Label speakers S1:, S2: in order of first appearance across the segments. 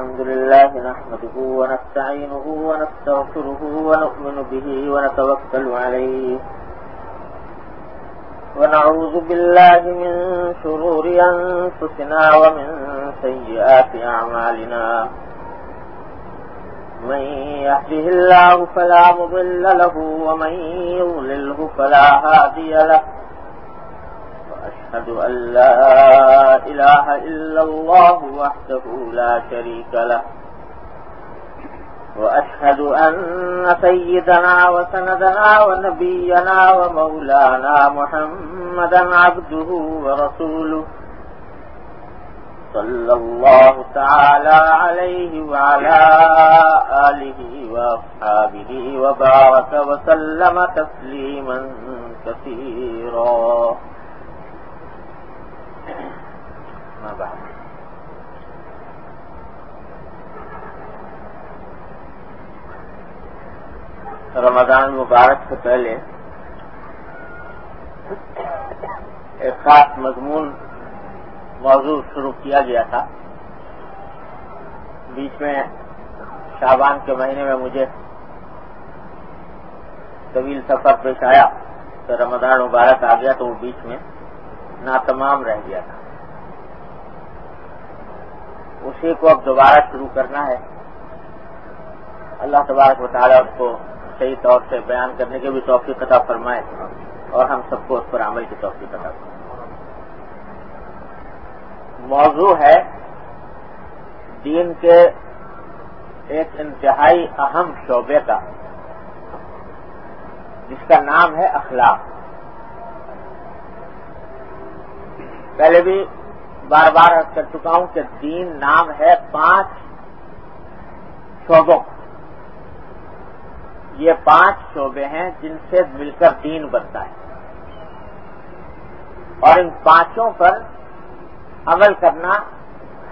S1: الحمد لله نحمده ونستعينه ونستغفره ونؤمن به ونتوكل عليه. ونعوذ بالله من شرور أنفسنا ومن سيئات أعمالنا. من يهده الله فلا مضل له، ومن يضلله فلا هادي له. وأشهد أن لا إله إلا الله وحده لا شريك له وأشهد أن سيدنا وسندنا ونبينا ومولانا محمدا عبده ورسوله صلى الله تعالى عليه وعلى آله وأصحابه وبارك وسلم تسليما كثيرا ما بعد. رمضان مبارک سے پہلے ایک خاص مضمون موضوع شروع کیا گیا تھا۔ بیچ میں شابان کے مہینے میں مجھے طویل سفر پیش آیا، تو رمضان مبارک آ گیا تو وہ بیچ میں ناتمام رہ گیا تھا۔ اسی کو اب دوبارہ شروع کرنا ہے۔ اللہ تبارک بتا اس کو صحیح طور سے بیان کرنے کے بھی توفیق عطا فرمائے اور ہم سب کو اس پر عمل کی توفیق عطا فرمائے۔ موضوع ہے دین کے ایک انتہائی اہم شعبے کا، جس کا نام ہے اخلاق۔ پہلے بھی بار بار عرض کر چکا ہوں کہ دین نام ہے پانچ شعبوں. یہ پانچ شعبے ہیں جن سے مل کر دین بنتا ہے. اور ان پانچوں پر عمل کرنا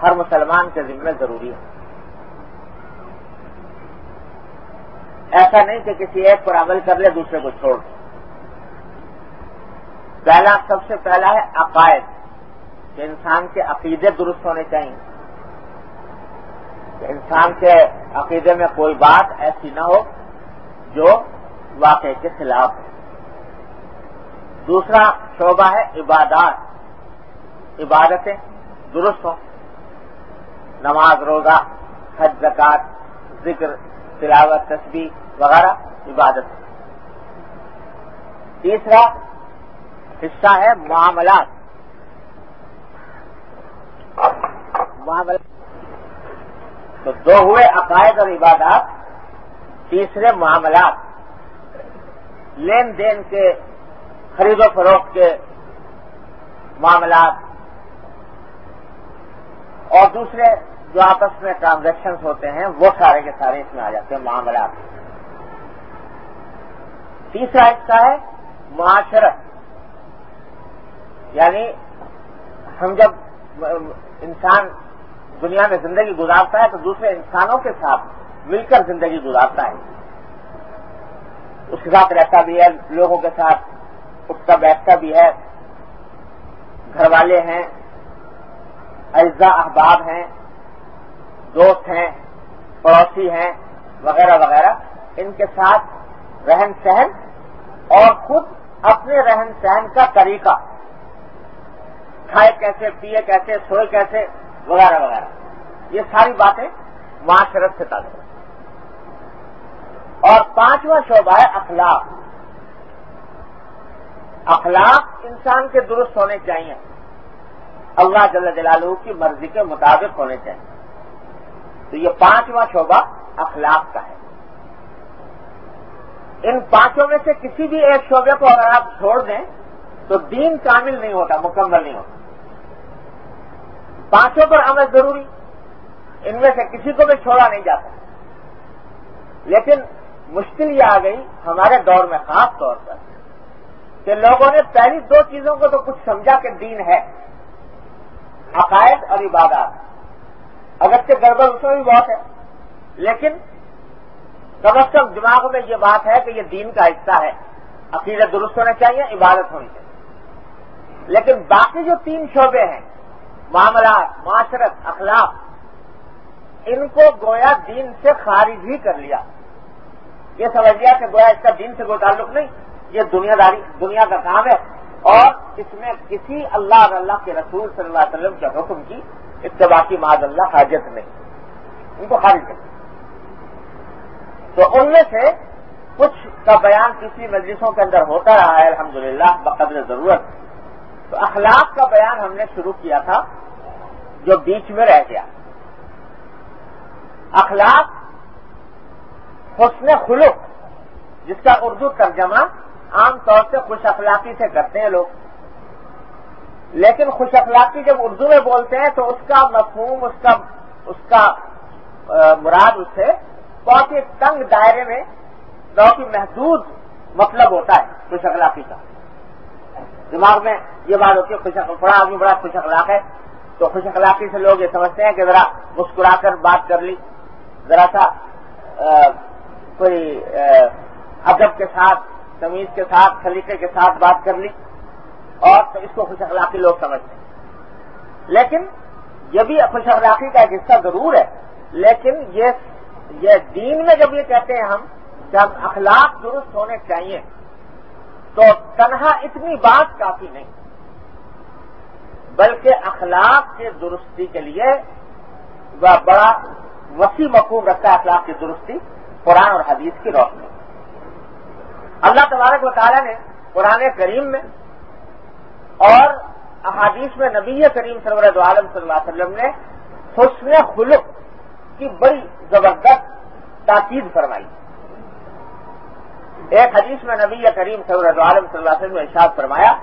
S1: ہر مسلمان کے ذمہ ضروری ہے. ایسا نہیں کہ کسی ایک پر عمل کر لے دوسرے کو چھوڑ دے. پہلا، سب سے پہلا ہے عقائد. کہ انسان کے عقیدے درست ہونے چاہیے۔ کہ انسان کے عقیدے میں کوئی بات ایسی نہ ہو جو واقع کے خلاف ہے دوسرا شعبہ ہے عبادات۔ عبادتیں درست ہوں۔ نماز، روزہ، حج زکات ذکر، تلاوت، تسبیح وغیرہ عبادت۔ تیسرا حصہ ہے معاملات۔ معاملات تو دو ہوئے عقائد اور عبادات، تیسرے معاملات۔ لین دین کے، خرید و فروخت کے معاملات۔ اور دوسرے جو آپس میں ٹرانزیکشن ہوتے ہیں، وہ سارے کے سارے اس میں آ جاتے ہیں، معاملات۔ تیسرا حصہ ہے معاشرت۔ یعنی ہم جب انسان دنیا میں زندگی گزارتا ہے تو دوسرے انسانوں کے ساتھ مل کر زندگی گزارتا ہے۔ اس کے ساتھ رہتا بھی ہے، لوگوں کے ساتھ اٹھتا بیٹھتا بھی ہے۔ گھر والے ہیں اجزا احباب ہیں، دوست ہیں، پڑوسی ہیں، وغیرہ وغیرہ۔ ان کے ساتھ رہن سہن اور خود اپنے رہن سہن کا طریقہ۔ کھائے کیسے پیے کیسے، سوئے کیسے وغیرہ وغیرہ۔ یہ ساری باتیں معاشرت سے تعلق اور پانچواں شعبہ ہے اخلاق۔ اخلاق انسان کے درست ہونے چاہیے۔ اللہ جل جلالہ کی مرضی کے مطابق ہونے چاہیے۔ تو یہ پانچواں شعبہ اخلاق کا ہے۔ ان پانچوں میں سے کسی بھی ایک شعبے کو اگر آپ چھوڑ دیں تو دین کامل نہیں ہوتا، مکمل نہیں ہوتا۔ پانچوں پر عمل ضروری، ان میں سے کسی کو بھی چھوڑا نہیں جاتا۔ لیکن مشکل یہ آ گئی ہمارے دور میں خاص طور پر کہ لوگوں نے پہلی دو چیزوں کو تو کچھ سمجھا کہ دین ہے، عقائد اور عبادات۔ اگرچہ گڑبڑ اس میں بھی بہت ہے، لیکن کم از کم دماغ میں یہ بات ہے کہ یہ دین کا حصہ ہے۔ عقیدہ درست ہونا چاہیے، عبادت ہونی چاہیے۔ لیکن باقی جو تین شعبے ہیں معاملات معاشرت، اخلاق، ان کو گویا دین سے خارج ہی کر لیا۔ یہ سمجھ لیا کہ گویا اس کا دین سے کوئی تعلق نہیں، یہ دنیا داری، دنیا کا کام ہے۔ اور اس میں کسی اللہ اور اللہ کے رسول صلی اللہ علیہ وسلم کے حکم کی اتباع کی معذ اللہ حاجت نہیں۔ ان کو خارج کر تو ان میں سے کچھ کا بیان کسی مجلسوں کے اندر ہوتا رہا ہے، الحمدللہ، بقدر ضرورت۔ تو اخلاق کا بیان ہم نے شروع کیا تھا، جو بیچ میں رہ گیا۔ اخلاق حسن خلق، جس کا اردو ترجمہ عام طور سے خوش اخلاقی سے کرتے ہیں لوگ۔ لیکن خوش اخلاقی جب اردو میں بولتے ہیں تو اس کا مفہوم، اس کا اس کا مراد اس سے بہت ہی تنگ دائرے میں، بہت ہی محدود مطلب ہوتا ہے خوش اخلاقی کا۔ دماغ میں یہ بات ہوتی ہے، خوش بڑا آدمی بڑا خوش اخلاق ہے۔ تو خوش اخلاقی سے لوگ یہ سمجھتے ہیں کہ ذرا مسکرا کر بات کر لی۔ ذرا سا کوئی ادب کے ساتھ، تمیز کے ساتھ، سلیقے کے ساتھ بات کر لی۔ اور تو اس کو خوش اخلاقی لوگ سمجھتے ہیں۔ لیکن یہ بھی خوش اخلاقی کا ایک حصہ ضرور ہے۔ لیکن یہ یہ دین میں جب یہ کہتے ہیں ہم، جب اخلاق درست ہونے چاہیے تو تنہا اتنی بات کافی نہیں۔ بلکہ اخلاق کے درستی کے لیے وہ بڑا وسیع مقوم رکھتا ہے اخلاق کی درستی قرآن اور حدیث کی روشنی۔ اللہ تبارک و تعالیٰ نے قرآن کریم میں اور احادیث میں نبی کریم سرورت عالم صلی اللہ علیہ وسلم نے حسن خلق کی بڑی زبردست تاکید فرمائی۔ ایک حدیث میں نبی کریم سرورت عالم صلی اللہ علیہ وسلم نے ارشاد فرمایا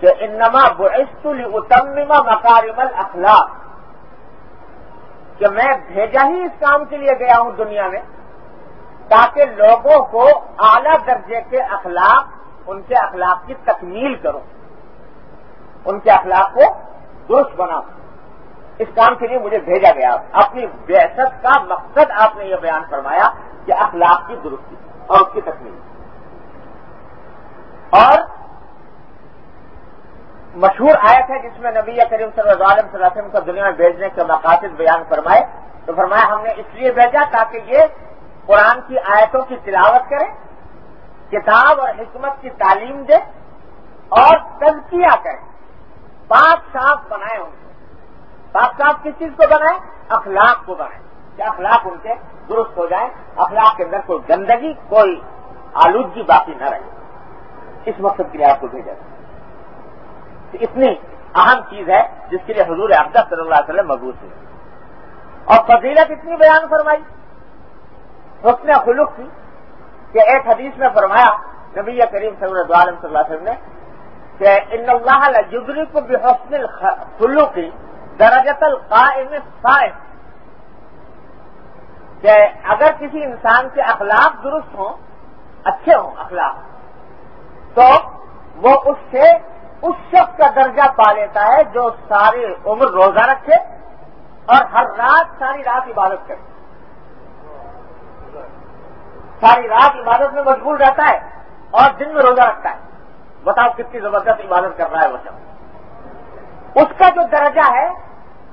S1: کہ انما بعثت لاتمم مکارم الاخلاق کہ میں بھیجا ہی اس کام کے لیے گیا ہوں دنیا میں، تاکہ لوگوں کو اعلی درجے کے اخلاق، ان کے اخلاق کی تکمیل کروں، ان کے اخلاق کو درست بناؤں۔ اس کام کے لیے مجھے بھیجا گیا۔ اپنی بحثت کا مقصد آپ نے یہ بیان فرمایا کہ اخلاق کی درستی۔ اور اس کی تکمیل۔ اور مشہور آیت ہے جس میں نبی کریم صلی اللہ علیہ وسلم کو دنیا میں بھیجنے کے مقاصد بیان فرمائے۔ تو فرمایا ہم نے اس لیے بھیجا تاکہ یہ قرآن کی آیتوں کی تلاوت کرے، کتاب اور حکمت کی تعلیم دے اور تزکیہ کرے۔ پاک صاف بنائے ان کو پاک صاف کس چیز کو بنائے؟ اخلاق کو بنائے۔ کہ اخلاق ان کے؟ درست ہو جائیں اخلاق کے اندر کوئی گندگی، کوئی آلودگی باقی نہ رہے۔ اس مقصد کے لیے آپ کو بھیجا۔ اتنی اہم چیز ہے جس کے لیے حضور اقدس صلی اللہ علیہ وسلم مبوس ہے اور فضیلت اتنی بیان فرمائی، حسن خلق تھی کہ ایک حدیث میں فرمایا، نبی کریم صلی اللہ علیہ وسلم نے کہ ان اللہ جبری کو بھی حسن خلق کی درجت القائم صائم کہ اگر کسی انسان کے اخلاق درست ہوں، اچھے ہوں اخلاق، تو وہ اس سے اس شخص کا درجہ پا لیتا ہے جو ساری عمر روزہ رکھے اور ہر رات ساری رات عبادت کرے۔ ساری رات عبادت میں مشغول رہتا ہے اور دن میں روزہ رکھتا ہے۔ بتاؤ کتنی زبردست عبادت کر رہا ہے وہ سب اس کا جو درجہ ہے،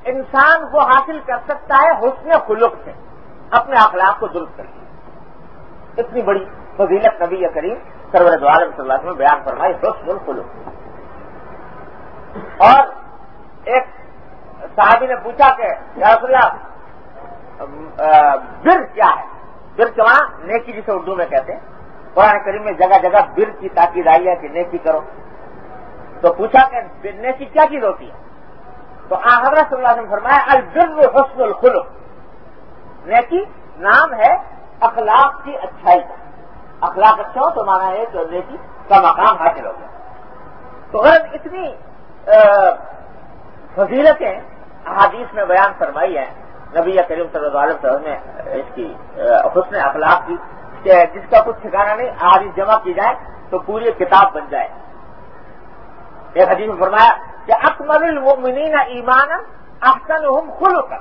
S1: انسان وہ حاصل کر سکتا ہے حسن خلق سے۔ اپنے اخلاق کو درست کر اتنی بڑی فضیلت نبی کریم سرور عالم صلی اللہ علیہ وسلم بیان فرمائی حسن الخلق اور ایک صحابی نے پوچھا کہ، یا رسول اللہ، بر کیا ہے؟ بر کے وہاں نیکی جسے اردو میں کہتے ہیں۔ قرآن کریم میں جگہ جگہ بر کی تاکید آئی ہے کہ نیکی کرو۔ تو پوچھا کہ نیکی کیا چیز ہوتی ہے؟ تو حضرت صلی اللہ علیہ وسلم فرمایا، البر حسن الخلق. نیکی نام ہے اخلاق کی اچھائی کا۔ اخلاق اچھا ہو تو مانا ہے کہ نیکی کا مقام حاصل ہو گیا۔ تو غرض اتنی فضیلتیں احادیث میں بیان فرمائی ہیں۔ نبی کریم صلی اللہ علیہ وسلم نے اس کی حسن اخلاق کی جس کا کچھ ٹھکانا نہیں، احادیث جمع کی جائے تو پوری کتاب بن جائے۔ ایک حدیث میں فرمایا کہ اکمل المؤمنین ایمان احسن ہم کر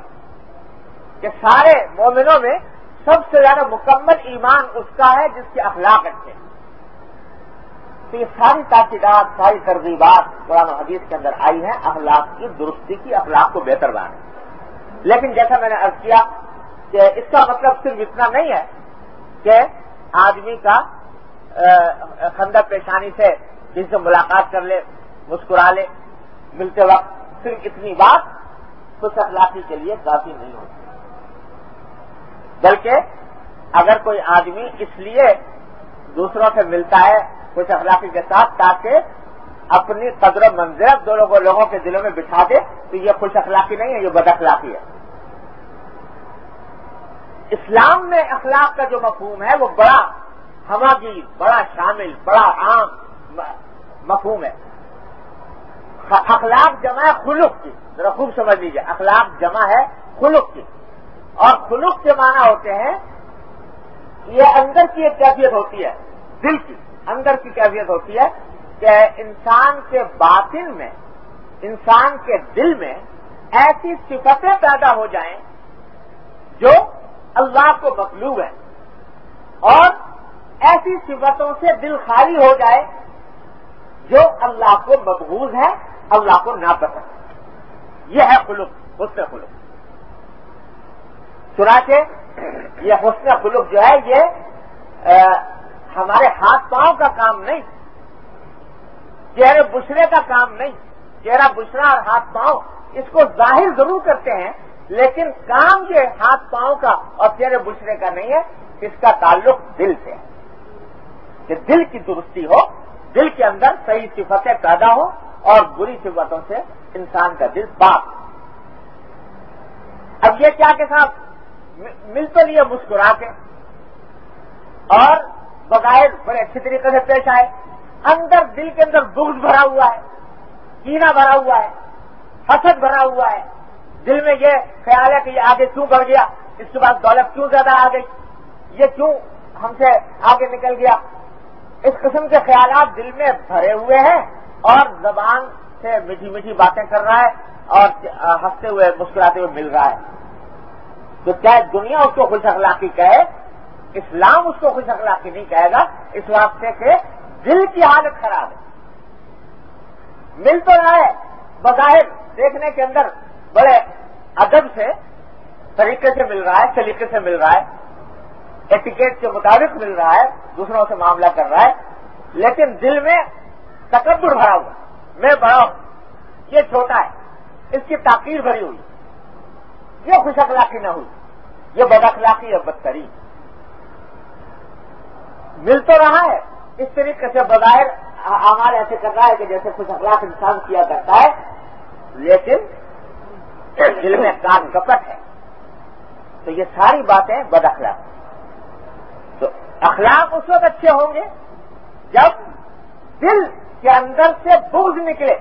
S1: کہ سارے مومنوں میں سب سے زیادہ مکمل ایمان اس کا ہے جس کے اخلاق اچھے ہیں۔ تو یہ ساری تاکیدات، ساری ترغیبات قرآن و حدیث کے اندر آئی ہیں، اخلاق کی، درستی کی، اخلاق کو بہتر بنانے لیکن جیسا میں نے ارض کیا کہ اس کا مطلب صرف اتنا نہیں ہے کہ آدمی کا خندق پیشانی سے جن سے ملاقات کر لے، مسکرا لے، ملتے وقت صرف اتنی بات خوش اخلاقی کے لیے کافی نہیں ہوتی۔ بلکہ اگر کوئی آدمی اس لیے دوسروں سے ملتا ہے خوش اخلاقی کے ساتھ تاکہ اپنی قدر و منظر دو لوگوں کے دلوں میں بٹھا دے، تو یہ خوش اخلاقی نہیں ہے، یہ بد اخلاقی ہے۔ اسلام میں اخلاق کا جو مفہوم ہے، وہ بڑا ہماگیر بڑا شامل، بڑا عام مفہوم ہے۔ اخلاق جمع ہے خلق کی، ذرا خوب سمجھ لیجیے اخلاق جمع ہے خلق کی۔ اور خلق کے معنی ہوتے ہیں، یہ اندر کی ایک کیفیت ہوتی ہے، دل کی اندر کی کیفیت ہوتی ہے کہ انسان کے باطن میں، انسان کے دل میں ایسی صفتیں پیدا ہو جائیں جو اللہ کو مطلوب ہے اور ایسی صفتوں سے دل خالی ہو جائے جو اللہ کو مقبوض ہے اللہ کو ناپسند یہ ہے خلق حسن خلق چنانچہ یہ حسن خلق جو ہے یہ ہمارے ہاتھ پاؤں کا کام نہیں، چہرے بشرے کا کام نہیں، چہرہ بشرا اور ہاتھ پاؤں، اس کو ظاہر ضرور کرتے ہیں، لیکن کام یہ ہاتھ پاؤں کا اور چہرے بشرے کا نہیں ہے، اس کا تعلق دل سے ہے۔ کہ دل کی درستی ہو، دل کے اندر صحیح صفتیں پیدا ہو اور بری صفتوں سے انسان کا دل پاک اب یہ کیا کہ صاحب مل تو لیے، مسکرا کے۔ اور بغیر بڑے اچھی طریقے سے پیش آئے۔ اندر دل کے اندر دکھ بھرا ہوا ہے کینا بھرا ہوا ہے، حسد بھرا ہوا ہے۔ دل میں یہ خیال ہے کہ یہ آگے کیوں بڑھ گیا؟ اس کے بعد دولت کیوں زیادہ آ گئی؟ یہ کیوں ہم سے آگے نکل گیا؟ اس قسم کے خیالات دل میں بھرے ہوئے ہیں اور زبان سے میٹھی میٹھی باتیں کر رہا ہے اور ہنستے ہوئے، مسکراتے ہوئے مل رہا ہے۔ تو چاہے دنیا اس کو خوش اخلاقی کہے؟ اسلام اس کو خوش اخلاقی نہیں کہے گا، اس واسطے کے دل کی حالت خراب ہے۔ مل تو رہا ہے، بظاہر دیکھنے کے اندر بڑے ادب سے، طریقے سے مل رہا ہے سلیقے سے مل رہا ہے ایٹیکیٹ کے مطابق مل رہا ہے، دوسروں سے معاملہ کر رہا ہے، لیکن دل میں تکبر بھرا ہوا میں بڑا ہوں، یہ چھوٹا ہے، اس کی تاخیر بھری ہوئی۔ یہ خوش اخلاقی نہ ہوئی۔ یہ بد اخلاقی ہے بدترین۔ مل تو رہا ہے۔ اس طریقے سے بظاہر ہمارے ایسے کر رہا ہے کہ جیسے خوش اخلاق انسان کیا کرتا ہے، لیکن دل میں کان کپٹ ہے۔ تو یہ ساری باتیں بد اخلاق۔ تو اخلاق اس وقت اچھے ہوں گے جب دل کے اندر سے بغض نکلے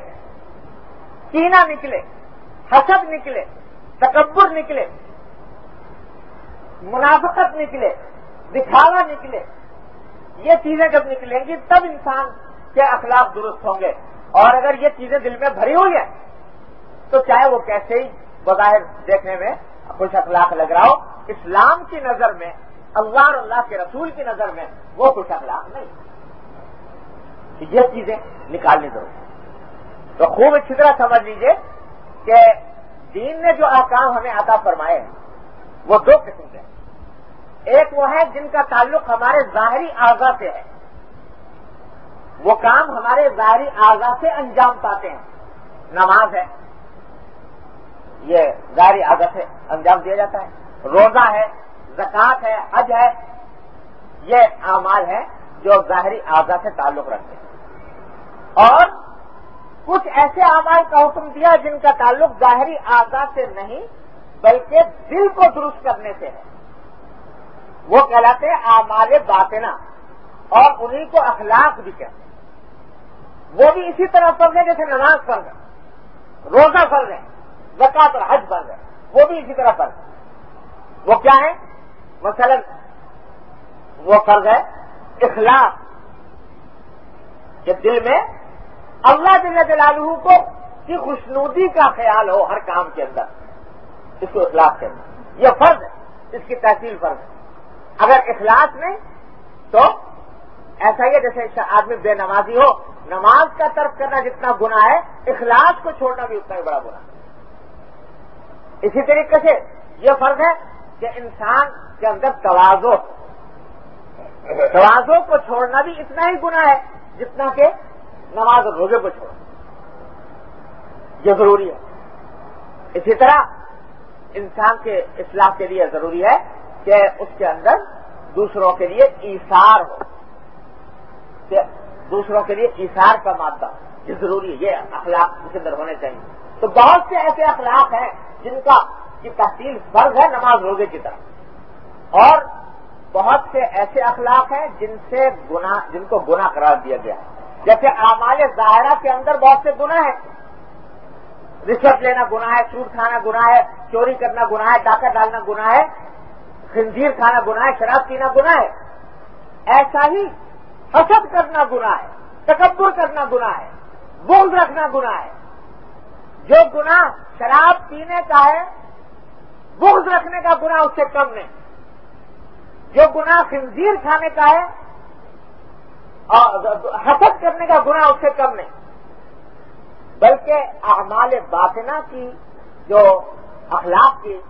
S1: کینا نکلے، حسد نکلے۔ تکبر نکلے، منافقت نکلے، دکھاوا نکلے، یہ چیزیں جب نکلیں گی تب انسان کے اخلاق درست ہوں گے۔ اور اگر یہ چیزیں دل میں بھری ہوئی ہیں، تو چاہے وہ کیسے ہی بظاہر دیکھنے میں خوش اخلاق لگ رہا ہو، اسلام کی نظر میں، اللہ اور اللہ کے رسول کی نظر میں وہ خوش اخلاق نہیں۔ یہ چیزیں نکالنی ضرور تو خوب اچھی طرح سمجھ لیجیے کہ دین نے جو آکام ہمیں عطا فرمائے ہیں وہ دو قسم کے ہیں۔ ایک وہ ہے جن کا تعلق ہمارے ظاہری اعضا سے ہے۔ وہ کام ہمارے ظاہری اعضا سے انجام پاتے ہیں۔ نماز ہے۔ یہ ظاہری عادت سے انجام دیا جاتا ہے۔ روزہ ہے زکات ہے، حج ہے۔ یہ اعمال ہیں جو ظاہری اعضا سے تعلق رکھتے ہیں۔ اور کچھ ایسے اعمال کا حکم دیا جن کا تعلق ظاہری اعضا سے نہیں، بلکہ دل کو درست کرنے سے ہے۔ وہ کہلاتے ہیں اعمال باطنا اور انہیں کو اخلاق بھی کہتے ہیں۔ وہ بھی اسی طرح فرض ہے جیسے نماز فرض ہے روزہ فرض ہے زکات اور حج فرض ہے وہ بھی اسی طرح فرض وہ کیا ہے مثلا وہ فرض ہے اخلاق، کہ دل میں اللہ جل جلالہ کو کی خوشنودی کا خیال ہو ہر کام کے اندر، اس کو اخلاق اندر یہ فرض ہے، اس کی تحصیل فرض ہے۔ اگر اخلاق نہیں، تو ایسا ہی ہے جیسے آدمی بے نمازی ہو، نماز کا ترک کرنا جتنا گنا ہے اخلاق کو چھوڑنا بھی اتنا ہی بڑا گنا ہے۔ اسی طریقے سے یہ فرض ہے کہ انسان کے اندر توازو توازو کو چھوڑنا بھی اتنا ہی گناہ ہے جتنا کہ نماز اور روزے کو چھوڑنا یہ ضروری ہے۔ اسی طرح انسان کے اصلاح کے لیے ضروری ہے کہ اس کے اندر دوسروں کے لیے ایسار ہو۔ کہ دوسروں کے لیے ایسار کا مادہ۔ یہ ضروری ہے، یہ اخلاق اس کے اندر ہونے چاہیے۔ تو بہت سے ایسے اخلاق ہیں جن کا کی تحصیل فرض ہے نماز روزے کی طرح۔ اور بہت سے ایسے اخلاق ہیں جن سے گنا جن کو گنا قرار دیا گیا ہے۔ جیسے اعمال ظاہرہ کے اندر بہت سے گنا ہیں۔ رشوت لینا گنا ہے سوٹ کھانا گنا ہے، چوری کرنا گنا ہے ڈاکہ ڈالنا گنا ہے، خنزیر کھانا گنا ہے، شراب پینا گنا ہے۔ ایسا ہی حسد کرنا گنا ہے، تکبر کرنا گنا ہے بوز رکھنا گنا ہے۔ جو گنا شراب پینے کا ہے، بغض رکھنے کا گنا اس سے کم نہیں۔ جو گنا خنزیر کھانے کا ہے حسد کرنے کا گنا اس سے کم نہیں۔ بلکہ اعمال باطنہ کی جو اخلاق کی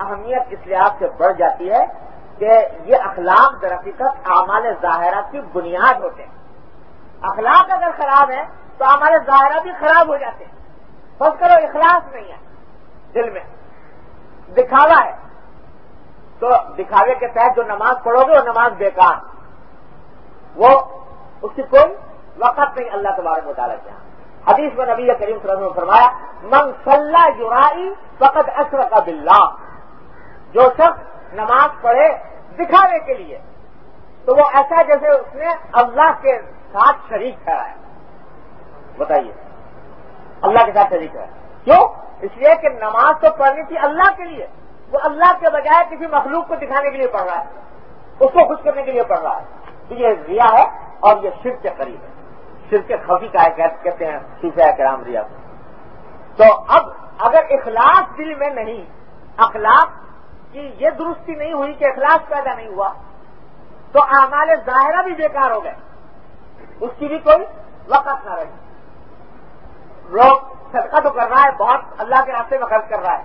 S1: اہمیت اس لحاظ سے بڑھ جاتی ہے کہ یہ اخلاق در حقیقت اعمال ظاہرہ کی بنیاد ہوتے ہیں۔ اخلاق اگر خراب ہے تو اعمال ظاہرہ بھی خراب ہو جاتے ہیں۔ بس کرو اخلاص نہیں ہے دل میں۔ دکھاوا ہے۔ تو دکھاوے کے تحت جو نماز پڑھو گے وہ نماز بیکار۔ وہ اس کی کوئی وقت نہیں اللہ تبارک مطالعہ کیا ہاں۔ حدیث میں نبی کریم صلی اللہ علیہ وسلم نے فرمایا، من صلاح جرائی فقط اثر کا بلّہ جو شخص نماز پڑھے دکھانے کے لیے، تو وہ ایسا جیسے اس نے اللہ کے ساتھ شریک ہے۔ بتائیے، اللہ کے ساتھ شریک ہے۔ کیوں؟ اس لیے کہ نماز تو پڑھنی تھی اللہ کے لیے۔ وہ اللہ کے بجائے کسی مخلوق کو دکھانے کے لیے پڑھ رہا ہے، اس کو خوش کرنے کے لیے پڑھ رہا ہے۔ تو یہ ریا ہے اور یہ شرک کے قریب ہے۔ شرک خفی کا ہے کہتے ہیں صوفیہ کرام ریا کو۔ تو اب اگر اخلاص دل میں نہیں اخلاق کی یہ درستی نہیں ہوئی کہ اخلاص پیدا نہیں ہوا، تو اعمال ظاہرہ بھی بیکار ہو گئے۔ اس کی بھی کوئی وقت نہ رہی۔ لوگ صدقہ تو کر رہا ہے، بہت اللہ کے راستے میں خرچ کر رہا ہے۔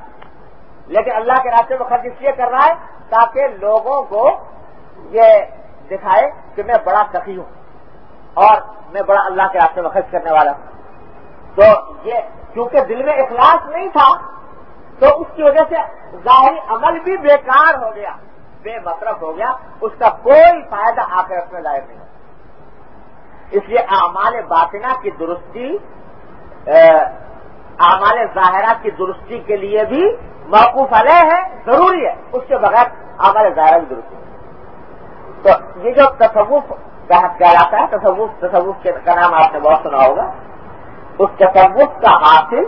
S1: لیکن اللہ کے راستے میں خرچ اس لیے کر رہا ہے تاکہ لوگوں کو یہ دکھائے کہ میں بڑا سخی ہوں۔ اور میں بڑا اللہ کے راستے میں خرچ کرنے والا ہوں۔ تو یہ کیونکہ دل میں اخلاص نہیں تھا، تو اس کی وجہ سے ظاہری عمل بھی بیکار ہو گیا، بے مصرف ہو گیا، اس کا کوئی فائدہ آ کر اس میں ظاہر نہیں۔ اس لیے اعمال باطنہ کی درستی اعمال ظاہرہ کی درستی کے لیے بھی موقوف علیہ ہے، ضروری ہے۔ اس کے بغیر اعمال ظاہرہ کی درستی۔ تو یہ جو تصوف کہلاتا ہے، تصوف تصوف کا نام آپ نے بہت سنا ہوگا۔ اس تصوف کا حاصل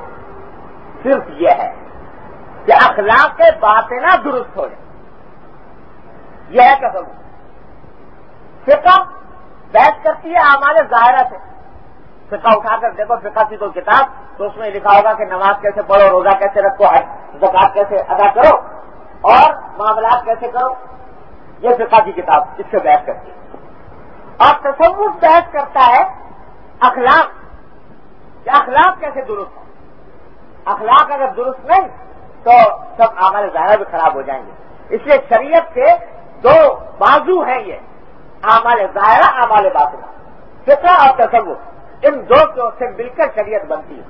S1: صرف یہ ہے کہ اخلاق کے باطنا درست ہو جائے۔ یہ ہے تصوف۔ فقہ بحث کرتی ہے ہمارے ظاہرہ سے۔ فقہ اٹھا کر دیکھو، فقہ کی کوئی کتاب، تو اس میں لکھا ہوگا کہ نماز کیسے پڑھو، روزہ کیسے رکھو زکات کیسے ادا کرو اور معاملات کیسے کرو۔ یہ فقہ کی کتاب اس سے بحث کرتی ہے۔ اور تصور بحث کرتا ہے اخلاق، کہ اخلاق کیسے درست ہو اخلاق اگر درست نہیں تو سب ہمارے ظاہر بھی خراب ہو جائیں گے۔ اس لیے شریعت کے دو بازو ہیں یہ ہمارے ظاہرہ ہمارے بازو فکر اور تصور ان دو سے مل کر شریعت بنتی ہے۔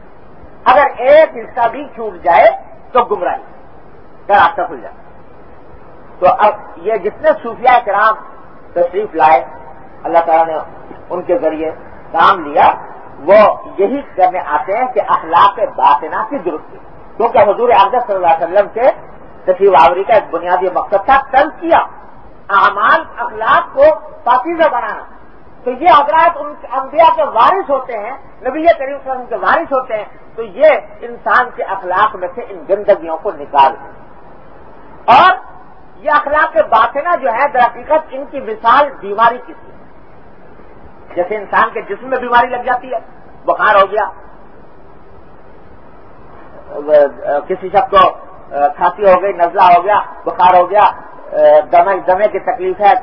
S1: اگر ایک حصہ بھی چھوٹ جائے تو گمراہی کا راستہ کھل جائے۔ تو اب یہ جتنے صوفیہ کرام تشریف لائے اللہ تعالیٰ نے ان کے ذریعے کام لیا۔ وہ یہی کرنے آتے ہیں کہ اخلاق باطنا کی درستی کیونکہ حضور اعظم صلی اللہ علیہ وسلم کے تشریف آوری کا ایک بنیادی مقصد تھا تل کیا، اعمال، اخلاق کو پاکیزہ بنانا۔ تو یہ حضرات ان انبیاء کے وارث ہوتے ہیں، نبی کریم صلی اللہ علیہ وسلم کے وارث ہوتے ہیں، تو یہ انسان کے اخلاق میں سے ان گندگیوں کو نکال دیں اور یہ اخلاق باطنا جو ہے، در حقیقت ان کی مثال بیماری کی تھی۔ جیسے انسان کے جسم میں بیماری لگ جاتی ہے، بخار ہو گیا۔ کسی شخص کو کھانسی ہو گئی، نزلہ ہو گیا، بخار ہو گیا دمے دمے کی تکلیف ہے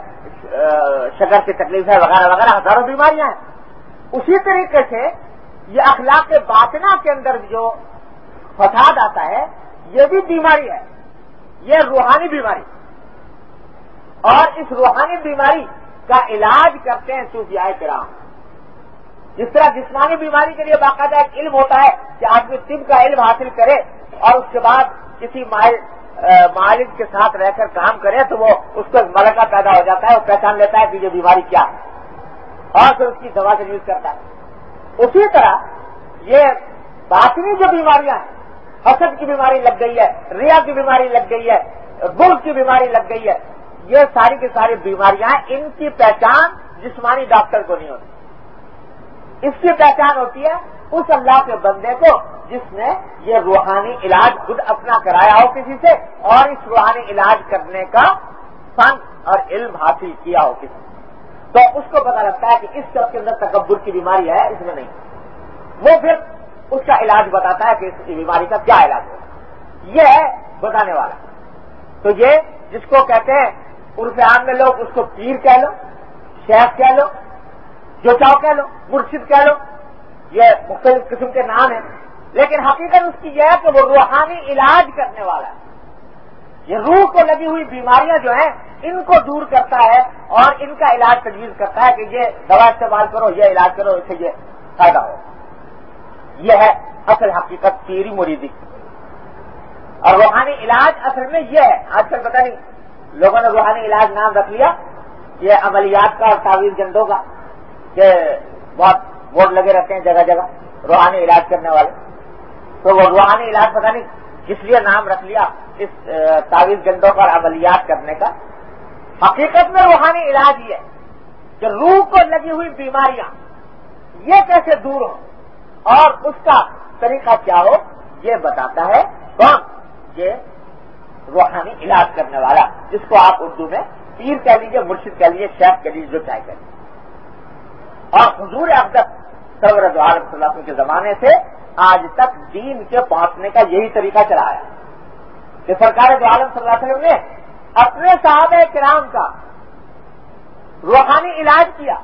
S1: شگر کی تکلیف ہے، وغیرہ وغیرہ، ہزاروں بیماریاں ہیں۔ اسی طریقے سے یہ اخلاق کے باطنا کے اندر جو فساد آتا ہے، یہ بھی بیماری ہے۔ یہ روحانی بیماری۔ اور اس روحانی بیماری کا علاج کرتے ہیں صوفیائے کرام۔ جس طرح جسمانی بیماری کے لیے باقاعدہ ایک علم ہوتا ہے کہ آدمی طب کا علم حاصل کرے اور اس کے بعد کسی معالج کے ساتھ رہ کر کام کرے تو وہ اس کو ملکہ پیدا ہو جاتا ہے، وہ پہچان لیتا ہے کہ یہ بیماری کیا ہے اور پھر اس کی دوا سے یوز کرتا ہے۔ اسی طرح یہ باطنی جو بیماریاں ہیں، حسد کی بیماری لگ گئی ہے، ریا کی بیماری لگ گئی ہے بل کی بیماری لگ گئی ہے یہ ساری کی ساری بیماریاں ان کی پہچان جسمانی ڈاکٹر کو نہیں ہوتی۔ اس کی پہچان ہوتی ہے اس اللہ کے بندے کو جس نے یہ روحانی علاج خود اپنا کرایا ہو کسی سے اور اس روحانی علاج کرنے کا فن اور علم حاصل کیا ہو کسی تو اس کو پتا لگتا ہے کہ اس شخص کے اندر تکبر کی بیماری ہے، اس میں نہیں۔ وہ پھر اس کا علاج بتاتا ہے کہ اس کی بیماری کا کیا علاج ہے یہ ہے بتانے والا۔ تو یہ جس کو کہتے ہیں عرف عام میں لوگ اس کو پیر کہہ لو، شیخ کہہ لو جو چاؤ کہہ لو، مرشد کہہ لو، یہ مختلف قسم کے نام ہیں۔ لیکن حقیقت اس کی یہ ہے کہ وہ روحانی علاج کرنے والا ہے۔ یہ روح کو لگی ہوئی بیماریاں جو ہیں، ان کو دور کرتا ہے اور ان کا علاج تجویز کرتا ہے کہ یہ دوا استعمال کرو، یہ علاج کرو اسے یہ فائدہ ہو۔ یہ ہے اصل حقیقت پیری مریدی۔ اور روحانی علاج اصل میں یہ ہے۔ آج کل پتہ نہیں لوگوں نے روحانی علاج نام رکھ لیا۔ یہ عملیات کا اور تعویذ جنڈوں کا کہ بہت بورڈ لگے رہتے ہیں جگہ جگہ روحانی علاج کرنے والے۔ تو وہ روحانی علاج پتہ نہیں کس لیے نام رکھ لیا، اس تعویذ گنڈوں پر عملیات کرنے کا۔ حقیقت میں روحانی علاج یہ کہ روح کو لگی ہوئی بیماریاں یہ کیسے دور ہوں اور اس کا طریقہ کیا ہو، یہ بتاتا ہے۔ کون یہ روحانی علاج کرنے والا، جس کو آپ اردو میں پیر کہہ لیجیے مرشد کہہ لیجیے شیخ کہہ لیجیے جو چاہے کہہ لیجیے اور حضور اقدت صلی اللہ علیہ وسلم کے زمانے سے آج تک دین کے پہنچنے کا یہی طریقہ چلایا کہ سرکار جو عالم صلی اللہ علیہ وسلم نے اپنے صحابہ کرام کا روحانی علاج کیا۔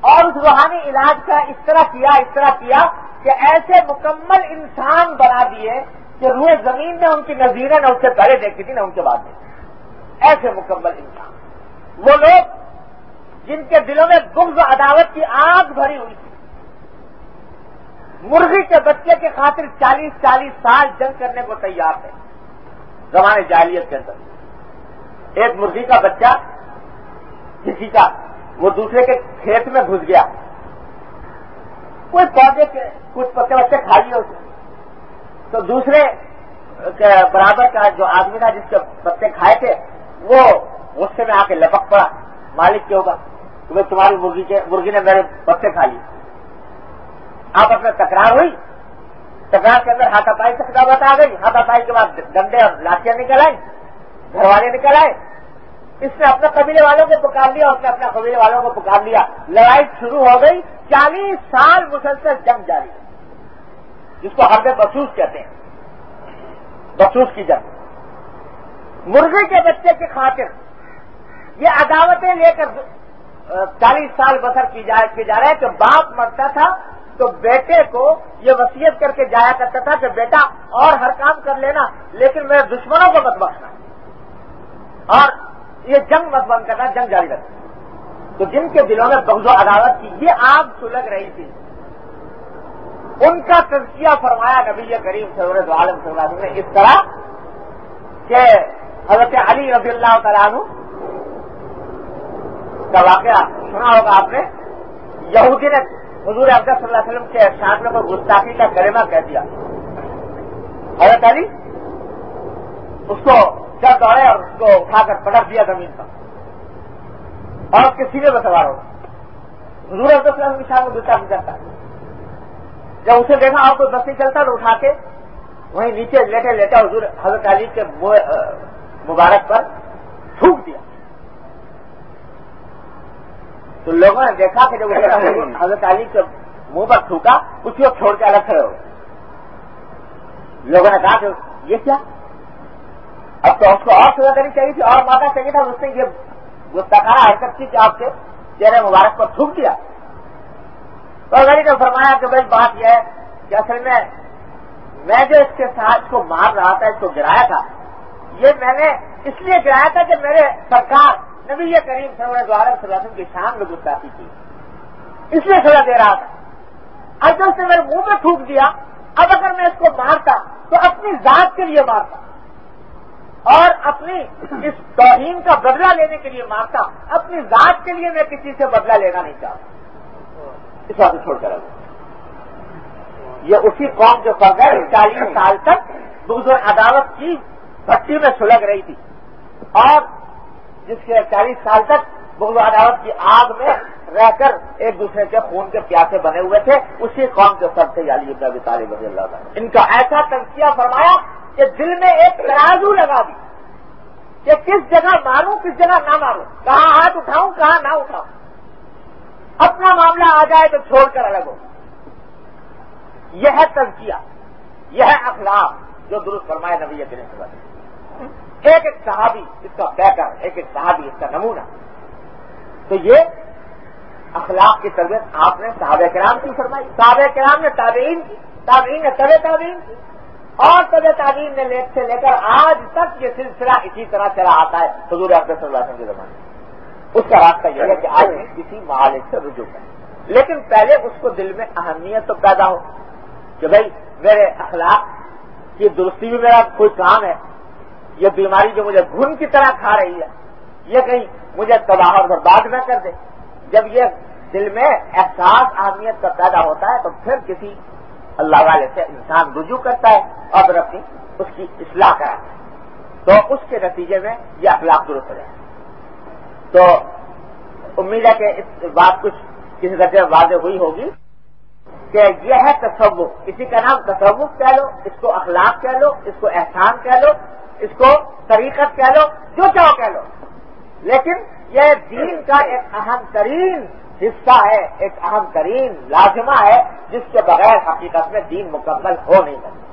S1: اور اس روحانی علاج کا اس طرح کیا، اس طرح کیا کہ ایسے مکمل انسان بنا دیے کہ روئے زمین میں ان کی نظیریں نہ اس سے پہلے دیکھی تھی، نہ ان کے بعد دیکھی ایسے مکمل انسان۔ وہ لوگ جن کے دلوں میں گمز عداوت کی آگ بھری ہوئی تھی۔ مرغی کے بچے کے خاطر چالیس چالیس سال جنگ کرنے کو تیار تھے۔ زمانے جالیت کے اندر۔ ایک مرغی کا بچہ کسی کا، وہ دوسرے کے کھیت میں گھس گیا۔ کوئی پودے کے، کچھ پتے بچے کھا لیے اسے تو دوسرے برابر کا جو آدمی تھا جس کے پتے کھائے تھے، وہ غصے میں آ کے لپک پڑا۔ مالک کیوں ہوگا؟ تمہیں تمہاری مرغی کے مرغی نے میرے پتے کھا لیے۔ آپ اپنا تکرار ہوئی؟ تکرار کے اندر ہاتھا پائی سے بات آ گئی۔ ہاتھا پائی کے بعد ڈنڈے اور لاٹیاں نکل آئی گھر والے نکل آئے۔ اس نے اپنے قبیلے والوں کو پکار لیا اس نے اپنے قبیلے والوں کو پکار لیا۔ لڑائی شروع ہو گئی۔ چالیس سال مسلسل جنگ جاری۔ جس کو ہر بسوس کہتے ہیں۔ بسوس کی جنگ۔ مرغی کے بچے کی خاطر یہ عداوتیں لے کر چالیس سال بسر کی جا رہے کہ باپ مرتا تھا تو بیٹے کو یہ وصیت کر کے جایا کرتا تھا کہ بیٹا اور ہر کام کر لینا، لیکن میرے دشمنوں کو مت بخشنا۔ اور یہ جنگ مت بند کرنا، جنگ جاری رکھنا۔ تو جن کے دلوں میں بغض و عدالت کی یہ آگ سلگ رہی تھی۔ ان کا تجزیہ فرمایا نبی کریم سرور عالم صلی اللہ علیہ وسلم نے اس طرح کہ حضرت علی رضی اللہ تعالیٰ عنہ کا واقعہ سنا ہوگا آپ نے۔ یہودی نے حضور افضل صلی اللہ علیہ وسلم کے ساتھ میں کوئی گستاخی کا کریما کہہ دیا۔ حضرت علی اس کو چل دوڑے اور اس کو اٹھا کر پٹک دیا زمین پر۔ اور اس کے سینے میں سوار ہو حضور افضل صلی اللہ علیہ وسلم کے ساتھ میں گستاخی کرتا ہے جب اسے دیکھا اور کوئی بس نہیں چلتا تو اٹھا کے وہیں نیچے لیٹے لیٹے حضور حضرت علی کے مبارک پر تھوک دیا۔ تو لوگوں نے دیکھا کہ جب حضرت علی کے منہ پر تھوکا، اسی کو چھوڑ کے الگ کھڑے ہو لوگوں نے کہا کہ یہ کیا؟ اب تو اس کو اور سزا دینی چاہیے تھی، اور ماتا چاہیے تھا، اس نے یہ گستاخانہ حرکت کی کہ آپ کے چہرے مبارک پر تھوک دیا۔ تو غریب نے فرمایا کہ بھائی بات یہ ہے کہ اصل میں میں جو اس کے ساتھ کو مار رہا تھا، اس کو گرایا تھا، یہ میں نے اس لیے گرایا تھا کہ میرے سرکار نبی یہ کریم سرور دوارا صلی اللہ علیہ وسلم کی شان میں گستاخی کی اس لیے سزا دے رہا تھا۔ اب اس نے میرے منہ میں تھوک دیا۔ اب اگر میں اس کو مارتا تو اپنی ذات کے لیے مارتا اور اپنی اس توہین کا بدلہ لینے کے لیے مارتا۔ اپنی ذات کے لیے میں کسی سے بدلہ لینا نہیں چاہتا۔ اس بات کو چھوڑ کر یہ اسی قوم کے بغیر چالیس سال تک بغض عدالت کی بھٹی میں سلگ رہی تھی۔ اور جس کے چالیس سال تک بغض عدالت کی آگ میں رہ کر ایک دوسرے کے خون کے پیاسے بنے ہوئے تھے اسی قوم کے سب سے علی ابن طالب رضی اللہ تعالیٰ ان کا ایسا تنقیہ فرمایا کہ دل میں ایک ترازو لگا دی کہ کس جگہ ماروں کس جگہ نہ ماروں کہاں ہاتھ اٹھاؤں کہاں نہ اٹھاؤں۔ اپنا معاملہ آ جائے تو چھوڑ کر الگ ہو۔ یہ ہے تزکیہ، یہ ہے اخلاق جو درست فرمائے نبی کرنے کے بعد ایک ایک صحابی اس کا بیکر ایک ایک صحابی اس کا نمونہ۔ تو یہ اخلاق کی تربیت آپ نے صحابہ کرام کی فرمائی۔ صحابہ کرام نے تابعین کی، تابعین نے طب تعبین کی۔ اور طب تعلیم نے لے سے لے کر آج تک یہ سلسلہ اسی طرح چلا آتا ہے حضور صلی اللہ علیہ وسلم کے زمانے اس کا راستہ یہ ہے کہ آج کسی معالج سے رجوع کریں۔ لیکن پہلے اس کو دل میں اہمیت تو پیدا ہو کہ بھائی میرے اخلاق کی درستی بھی میرا کوئی کام ہے، یہ بیماری جو مجھے گھن کی طرح کھا رہی ہے، یہ کہیں مجھے تباہ اور برباد نہ کر دے۔ جب یہ دل میں احساس، اہمیت کا پیدا ہوتا ہے تو پھر کسی اللہ والے سے انسان رجوع کرتا ہے اور اپنی اس کی اصلاح کراتا ہے۔ تو اس کے نتیجے میں یہ اخلاق درست ہو جائے تو امید ہے کہ اس بات کچھ کسی درجے واضح ہوئی ہوگی کہ یہ ہے تصوف۔ اسی کا نام تصوف کہہ لو، اس کو اخلاق کہہ لو، اس کو احسان کہہ لو، اس کو طریقت کہہ لو، جو چاہو کہہ لو۔ لیکن یہ دین کا ایک اہم ترین حصہ ہے، ایک اہم ترین لازمہ ہے، جس کے بغیر حقیقت میں دین مکمل ہو نہیں سکتا۔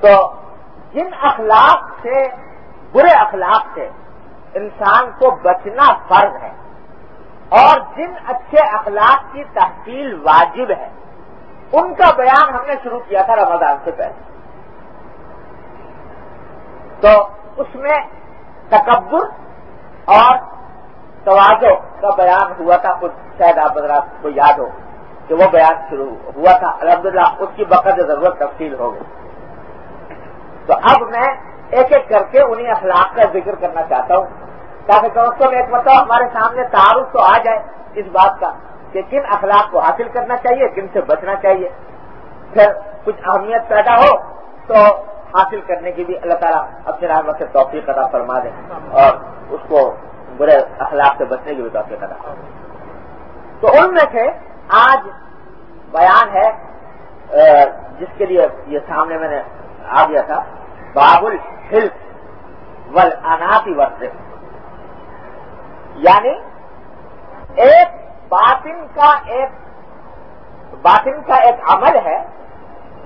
S1: تو جن اخلاق سے، برے اخلاق سے انسان کو بچنا فرض ہے اور جن اچھے اخلاق کی تحصیل واجب ہے، ان کا بیان ہم نے شروع کیا تھا رمضان سے پہلے۔ تو اس میں تکبر اور توازو کا بیان ہوا تھا کچھ شاید آپ کو یاد ہو کہ وہ بیان شروع ہوا تھا۔ الحمدللہ، اس کی بقد ضرورت تفصیل ہو گئی۔ تو اب میں ایک ایک کر کے انہیں اخلاق کا ذکر کرنا چاہتا ہوں۔ تاکہ کم از کم ایک مطلب ہمارے سامنے تعارف تو آ جائے اس بات کا کہ کن اخلاق کو حاصل کرنا چاہیے، کن سے بچنا چاہیے۔ پھر کچھ اہمیت پیدا ہو تو حاصل کرنے کی بھی اللہ تعالیٰ اپنے رحمت سے توفیق ادا فرما دیں اور اس کو برے اخلاق سے بچنے کی بھی توفیق ادا تو ان میں سے آج بیان ہے جس کے لیے یہ سامنے میں نے آ گیا تھا، بابل ہلف ول اناتی ورثے یعنی ایک باطن کا ایک باطن کا ایک عمل ہے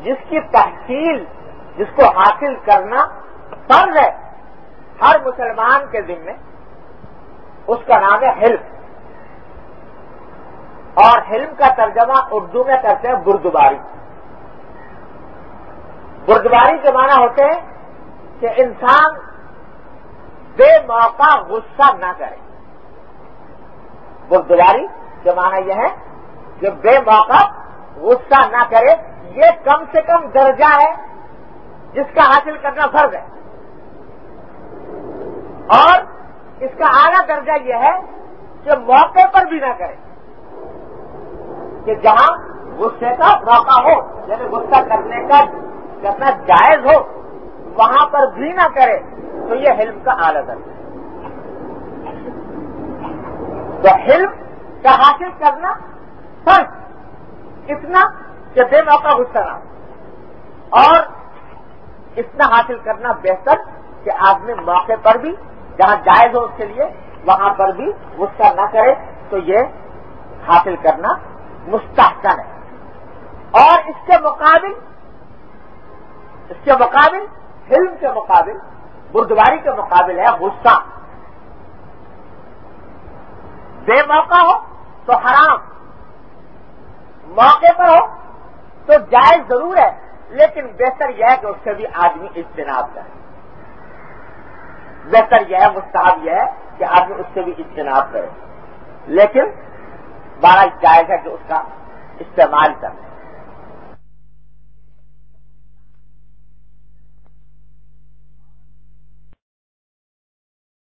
S1: جس کی تحصیل، جس کو حاصل کرنا فرض ہے ہر مسلمان کے ذمے اس کا نام ہے حلم. اور حلم کا ترجمہ اردو میں کرتے ہیں بردباری. بردباری کے معنی ہوتے ہیں کہ انسان بے موقع غصہ نہ کرے۔ بردباری کے معنی یہ ہے کہ بے موقع غصہ نہ کرے، یہ کم سے کم درجہ ہے جس کا حاصل کرنا فرض ہے۔ اور اس کا اعلیٰ درجہ یہ ہے کہ موقع پر بھی نہ کرے کہ جہاں غصے کا موقع ہو یعنی غصہ کرنے کا کرنا جائز ہو وہاں پر بھی نہ کرے تو یہ حلم کا اعلیٰ درجہ ہے تو حلم کا حاصل کرنا فرض، اتنا کہ بے موقع غصہ نہ اور اتنا حاصل کرنا بہتر کہ آدمی موقع پر بھی، جہاں جائز ہو اس کے لیے، وہاں پر بھی غصہ نہ کرے تو یہ حاصل کرنا مستحکم ہے۔ اور اس کے مقابل، اس کے مقابل فلم کے مقابل بردواری کے مقابل ہے غصہ۔ بے موقع ہو تو حرام، موقع پر ہو تو جائز ضرور ہے، لیکن بہتر یہ ہے کہ اس سے بھی آدمی اجتناب کرے۔ بہتر یہ ہے، مستحب یہ ہے کہ آدمی اس سے بھی اجتناب کرے۔ لیکن بڑا جائز ہے کہ اس کا استعمال کرے۔